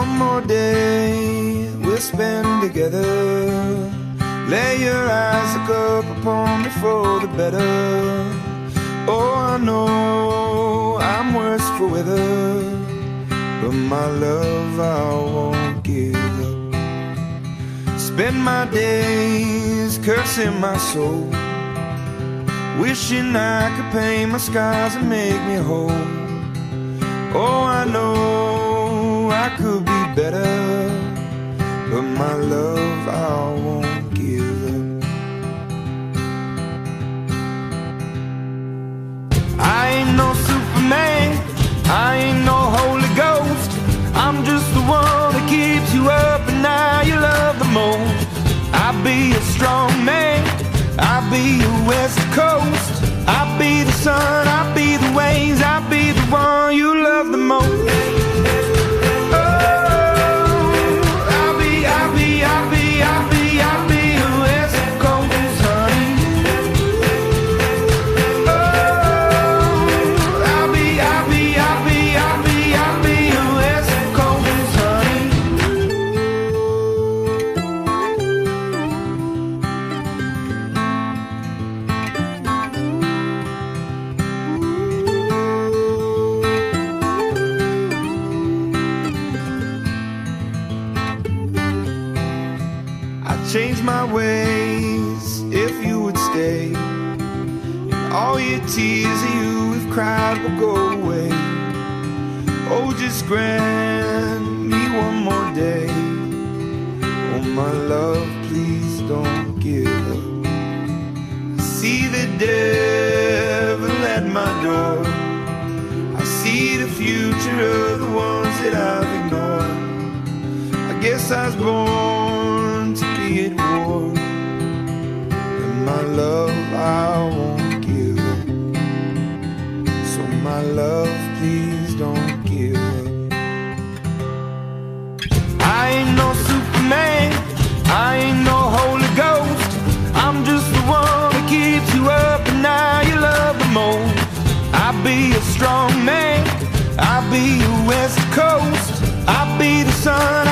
One more day we'll spend together. Lay your eyes look up upon me for the better. Oh, I know I'm worse for weather, but my love I won't give up. Spend my days cursing my soul, wishing I could paint my scars and make me whole. Oh, I know could be better, but my love I won't give up. I ain't no Superman, I ain't no Holy Ghost. I'm just the one that keeps you up and now you love the most. I'll be a strong man, I'll be your West Coast. I'll be the sun, I'll be the waves, I'll be the one change my ways if you would stay. And all your tears that you have cried will go away. Oh, just grant me one more day. Oh, my love, please don't give up. I see the devil at my door. I see the future of the ones that I've ignored. I guess I was born my love I won't give up. So my love, please don't give up. I ain't no Superman, I ain't no Holy Ghost. I'm just the one that keeps you up and now you love the most. I'll be a strong man, I'll be your West Coast. I'll be the sun,